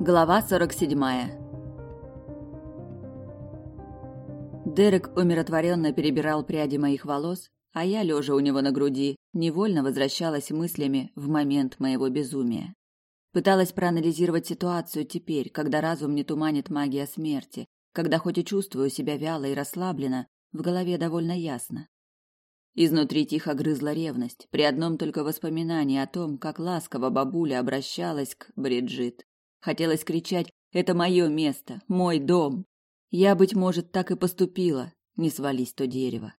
Глава 47. Дерек умиротворенно перебирал пряди моих волос, а я, лежа у него на груди, невольно возвращалась мыслями в момент моего безумия. Пыталась проанализировать ситуацию теперь, когда разум не туманит магия смерти, когда хоть и чувствую себя вяло и расслабленно, в голове довольно ясно. Изнутри тихо грызла ревность при одном только воспоминании о том, как ласково бабуля обращалась к Бриджит. Хотелось кричать «Это мое место, мой дом!» Я, быть может, так и поступила, не свались то дерево.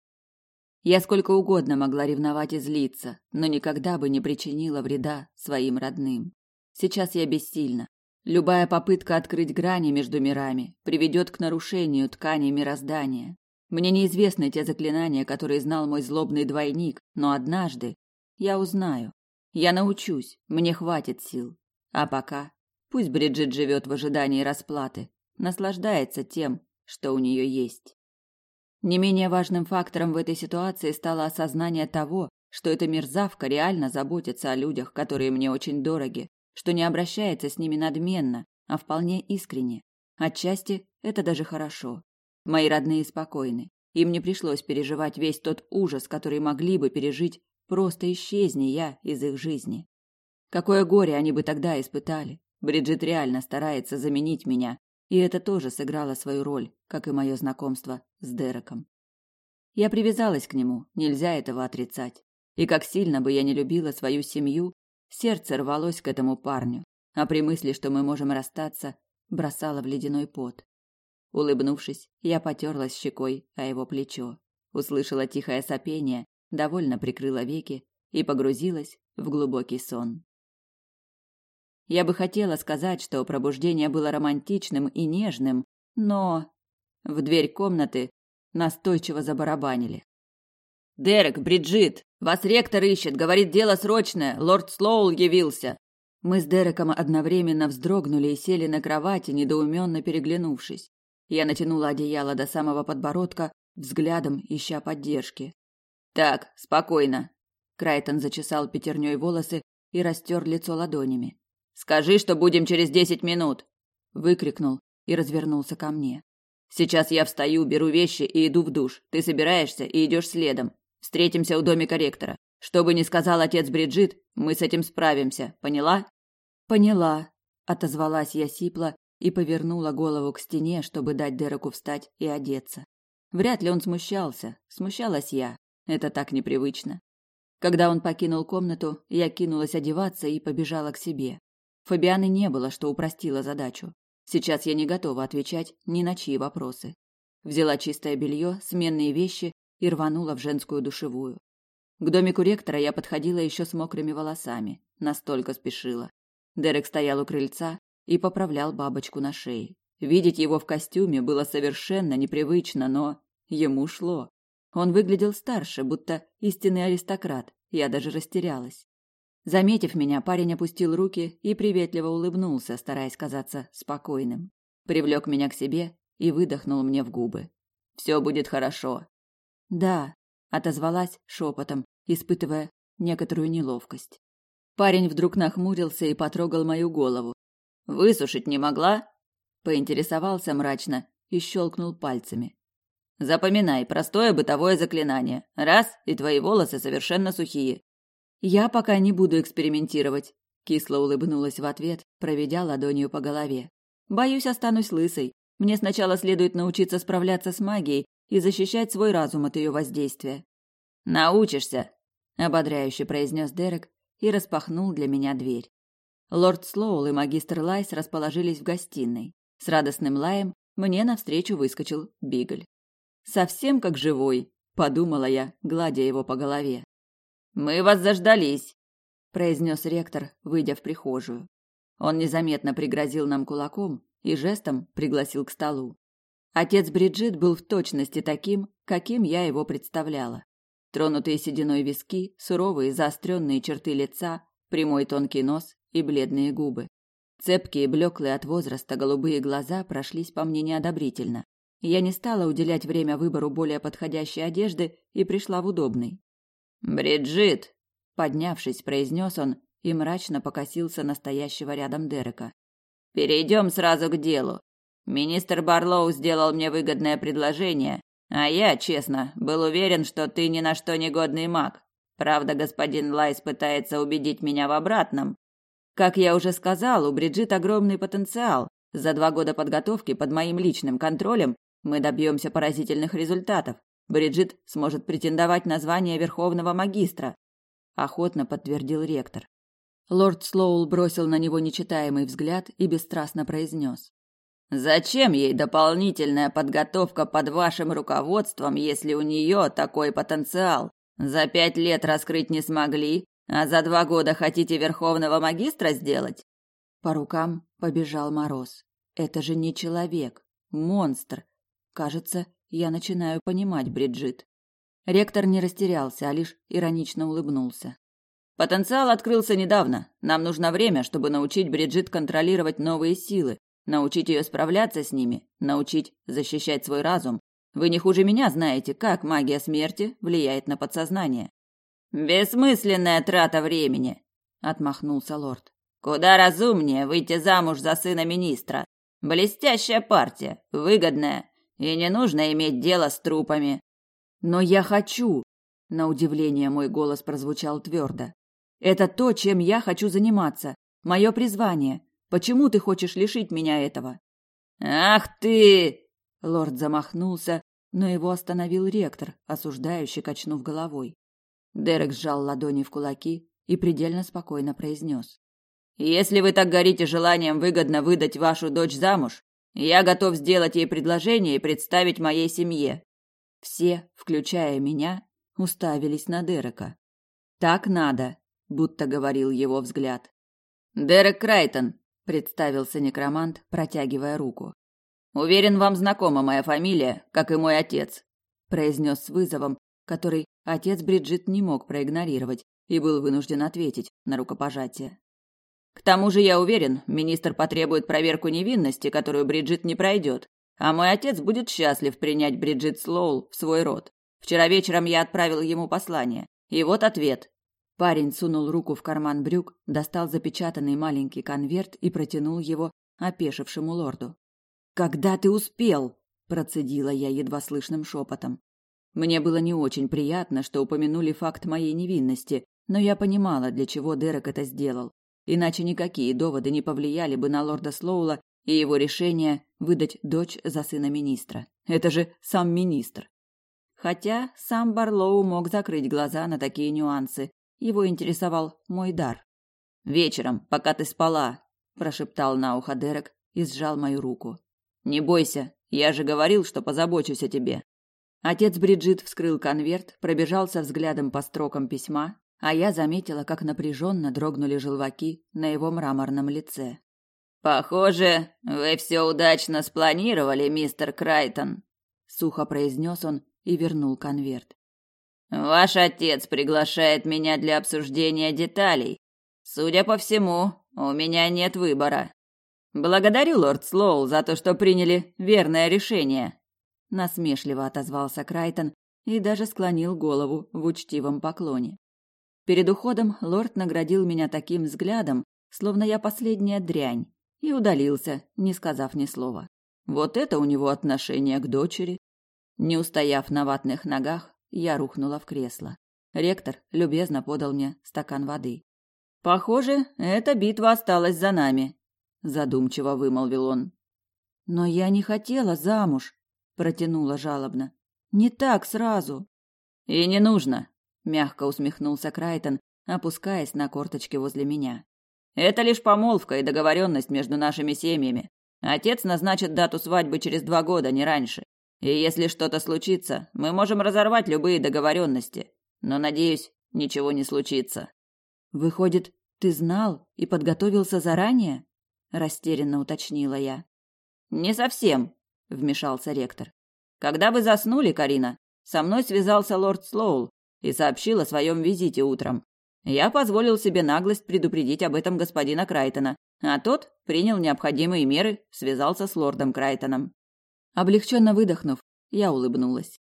Я сколько угодно могла ревновать и злиться, но никогда бы не причинила вреда своим родным. Сейчас я бессильна. Любая попытка открыть грани между мирами приведет к нарушению ткани мироздания. Мне неизвестны те заклинания, которые знал мой злобный двойник, но однажды я узнаю. Я научусь, мне хватит сил. А пока Пусть Бриджит живет в ожидании расплаты, наслаждается тем, что у нее есть. Не менее важным фактором в этой ситуации стало осознание того, что эта мерзавка реально заботится о людях, которые мне очень дороги, что не обращается с ними надменно, а вполне искренне. Отчасти это даже хорошо. Мои родные спокойны. Им не пришлось переживать весь тот ужас, который могли бы пережить, просто исчезни я из их жизни. Какое горе они бы тогда испытали. Бриджит реально старается заменить меня, и это тоже сыграло свою роль, как и мое знакомство с Дереком. Я привязалась к нему, нельзя этого отрицать. И как сильно бы я не любила свою семью, сердце рвалось к этому парню, а при мысли, что мы можем расстаться, бросало в ледяной пот. Улыбнувшись, я потерлась щекой о его плечо, услышала тихое сопение, довольно прикрыла веки и погрузилась в глубокий сон. Я бы хотела сказать, что пробуждение было романтичным и нежным, но в дверь комнаты настойчиво забарабанили. Дерек, Бриджит, вас ректор ищет, говорит, дело срочное. Лорд Слоул явился. Мы с Дереком одновременно вздрогнули и сели на кровати, недоуменно переглянувшись. Я натянула одеяло до самого подбородка, взглядом ища поддержки. Так, спокойно. Крайтон зачесал пятерней волосы и растер лицо ладонями. Скажи, что будем через десять минут, выкрикнул и развернулся ко мне. Сейчас я встаю, беру вещи и иду в душ. Ты собираешься и идешь следом. Встретимся у домика ректора. Что бы ни сказал отец Бриджит, мы с этим справимся. Поняла? Поняла, отозвалась я сипло и повернула голову к стене, чтобы дать Дереку встать и одеться. Вряд ли он смущался. Смущалась я. Это так непривычно. Когда он покинул комнату, я кинулась одеваться и побежала к себе. Фабианы не было, что упростило задачу. Сейчас я не готова отвечать ни на чьи вопросы. Взяла чистое белье, сменные вещи и рванула в женскую душевую. К домику ректора я подходила еще с мокрыми волосами, настолько спешила. Дерек стоял у крыльца и поправлял бабочку на шее. Видеть его в костюме было совершенно непривычно, но ему шло. Он выглядел старше, будто истинный аристократ. Я даже растерялась. Заметив меня, парень опустил руки и приветливо улыбнулся, стараясь казаться спокойным. Привлек меня к себе и выдохнул мне в губы. «Все будет хорошо». «Да», — отозвалась шепотом, испытывая некоторую неловкость. Парень вдруг нахмурился и потрогал мою голову. «Высушить не могла?» — поинтересовался мрачно и щелкнул пальцами. «Запоминай, простое бытовое заклинание. Раз, и твои волосы совершенно сухие. Я пока не буду экспериментировать, кисло улыбнулась в ответ, проведя ладонью по голове. Боюсь, останусь лысой. Мне сначала следует научиться справляться с магией и защищать свой разум от ее воздействия. Научишься, ободряюще произнес Дерек и распахнул для меня дверь. Лорд Слоул и магистр Лайс расположились в гостиной. С радостным лаем мне навстречу выскочил Бигль. Совсем как живой, подумала я, гладя его по голове. Мы вас заждались, произнес ректор, выйдя в прихожую. Он незаметно пригрозил нам кулаком и жестом пригласил к столу. Отец Бриджит был в точности таким, каким я его представляла. Тронутые сединой виски, суровые заостренные черты лица, прямой тонкий нос и бледные губы. Цепкие, блеклые от возраста голубые глаза прошлись по мне неодобрительно. Я не стала уделять время выбору более подходящей одежды и пришла в удобный. Бриджит, поднявшись, произнес он и мрачно покосился на стоящего рядом Дерека. Перейдем сразу к делу. Министр Барлоу сделал мне выгодное предложение, а я, честно, был уверен, что ты ни на что не годный маг. Правда, господин Лайс пытается убедить меня в обратном. Как я уже сказал, у Бриджит огромный потенциал. За два года подготовки под моим личным контролем мы добьемся поразительных результатов. Бриджит сможет претендовать на звание верховного магистра, охотно подтвердил ректор. Лорд Слоул бросил на него нечитаемый взгляд и бесстрастно произнес. «Зачем ей дополнительная подготовка под вашим руководством, если у нее такой потенциал? За пять лет раскрыть не смогли, а за два года хотите верховного магистра сделать?» По рукам побежал мороз. «Это же не человек, монстр. Кажется, я начинаю понимать Бриджит». Ректор не растерялся, а лишь иронично улыбнулся. Потенциал открылся недавно. Нам нужно время, чтобы научить Бриджит контролировать новые силы, научить ее справляться с ними, научить защищать свой разум. Вы не хуже меня знаете, как магия смерти влияет на подсознание. Бессмысленная трата времени, отмахнулся лорд. Куда разумнее выйти замуж за сына министра. Блестящая партия, выгодная, и не нужно иметь дело с трупами. Но я хочу, на удивление мой голос прозвучал твердо. Это то, чем я хочу заниматься. Мое призвание. Почему ты хочешь лишить меня этого? Ах ты! Лорд замахнулся, но его остановил ректор, осуждающий, качнув головой. Дерек сжал ладони в кулаки и предельно спокойно произнес. «Если вы так горите желанием выгодно выдать вашу дочь замуж, я готов сделать ей предложение и представить моей семье». Все, включая меня, уставились на Дерека. «Так надо», будто говорил его взгляд. Дерек Крайтон, представился некромант, протягивая руку. Уверен, вам знакома моя фамилия, как и мой отец, произнес с вызовом, который отец Бриджит не мог проигнорировать и был вынужден ответить на рукопожатие. К тому же я уверен, министр потребует проверку невинности, которую Бриджит не пройдет, а мой отец будет счастлив принять Бриджит Слоул в свой род. Вчера вечером я отправил ему послание, и вот ответ. Парень сунул руку в карман брюк, достал запечатанный маленький конверт и протянул его опешившему лорду. «Когда ты успел?» – процедила я едва слышным шепотом. Мне было не очень приятно, что упомянули факт моей невинности, но я понимала, для чего Дерек это сделал. Иначе никакие доводы не повлияли бы на лорда Слоула и его решение выдать дочь за сына министра. Это же сам министр. Хотя сам Барлоу мог закрыть глаза на такие нюансы, его интересовал мой дар. «Вечером, пока ты спала», – прошептал на ухо Дерек и сжал мою руку. «Не бойся, я же говорил, что позабочусь о тебе». Отец Бриджит вскрыл конверт, пробежался взглядом по строкам письма, а я заметила, как напряженно дрогнули желваки на его мраморном лице. «Похоже, вы все удачно спланировали, мистер Крайтон», — сухо произнес он и вернул конверт. Ваш отец приглашает меня для обсуждения деталей. Судя по всему, у меня нет выбора. Благодарю, лорд Слоул, за то, что приняли верное решение. Насмешливо отозвался Крайтон и даже склонил голову в учтивом поклоне. Перед уходом лорд наградил меня таким взглядом, словно я последняя дрянь, и удалился, не сказав ни слова. Вот это у него отношение к дочери. Не устояв на ватных ногах, я рухнула в кресло. Ректор любезно подал мне стакан воды. Похоже, эта битва осталась за нами, задумчиво вымолвил он. Но я не хотела замуж, протянула жалобно. Не так сразу. И не нужно, мягко усмехнулся Крайтон, опускаясь на корточки возле меня. Это лишь помолвка и договоренность между нашими семьями. Отец назначит дату свадьбы через два года, не раньше. И если что-то случится, мы можем разорвать любые договоренности. Но, надеюсь, ничего не случится. Выходит, ты знал и подготовился заранее? Растерянно уточнила я. Не совсем, вмешался ректор. Когда вы заснули, Карина, со мной связался лорд Слоул и сообщил о своем визите утром. Я позволил себе наглость предупредить об этом господина Крайтона, а тот принял необходимые меры, связался с лордом Крайтоном. Облегченно выдохнув, я улыбнулась.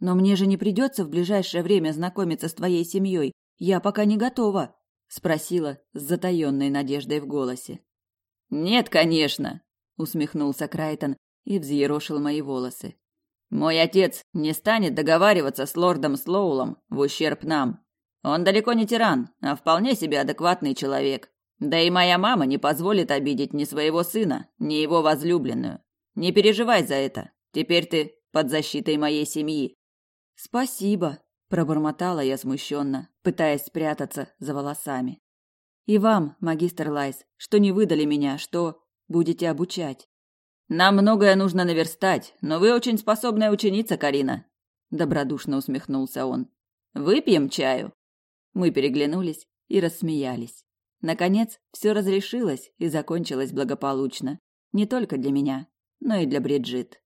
Но мне же не придется в ближайшее время знакомиться с твоей семьей. Я пока не готова, спросила с затаённой надеждой в голосе. Нет, конечно, усмехнулся Крайтон и взъерошил мои волосы. Мой отец не станет договариваться с лордом Слоулом в ущерб нам. Он далеко не тиран, а вполне себе адекватный человек. Да и моя мама не позволит обидеть ни своего сына, ни его возлюбленную. Не переживай за это. Теперь ты под защитой моей семьи. Спасибо, пробормотала я смущенно, пытаясь спрятаться за волосами. И вам, магистр Лайс, что не выдали меня, что будете обучать. Нам многое нужно наверстать, но вы очень способная ученица, Карина, добродушно усмехнулся он. Выпьем чаю. Мы переглянулись и рассмеялись. Наконец, все разрешилось и закончилось благополучно, не только для меня, но и для Бриджит.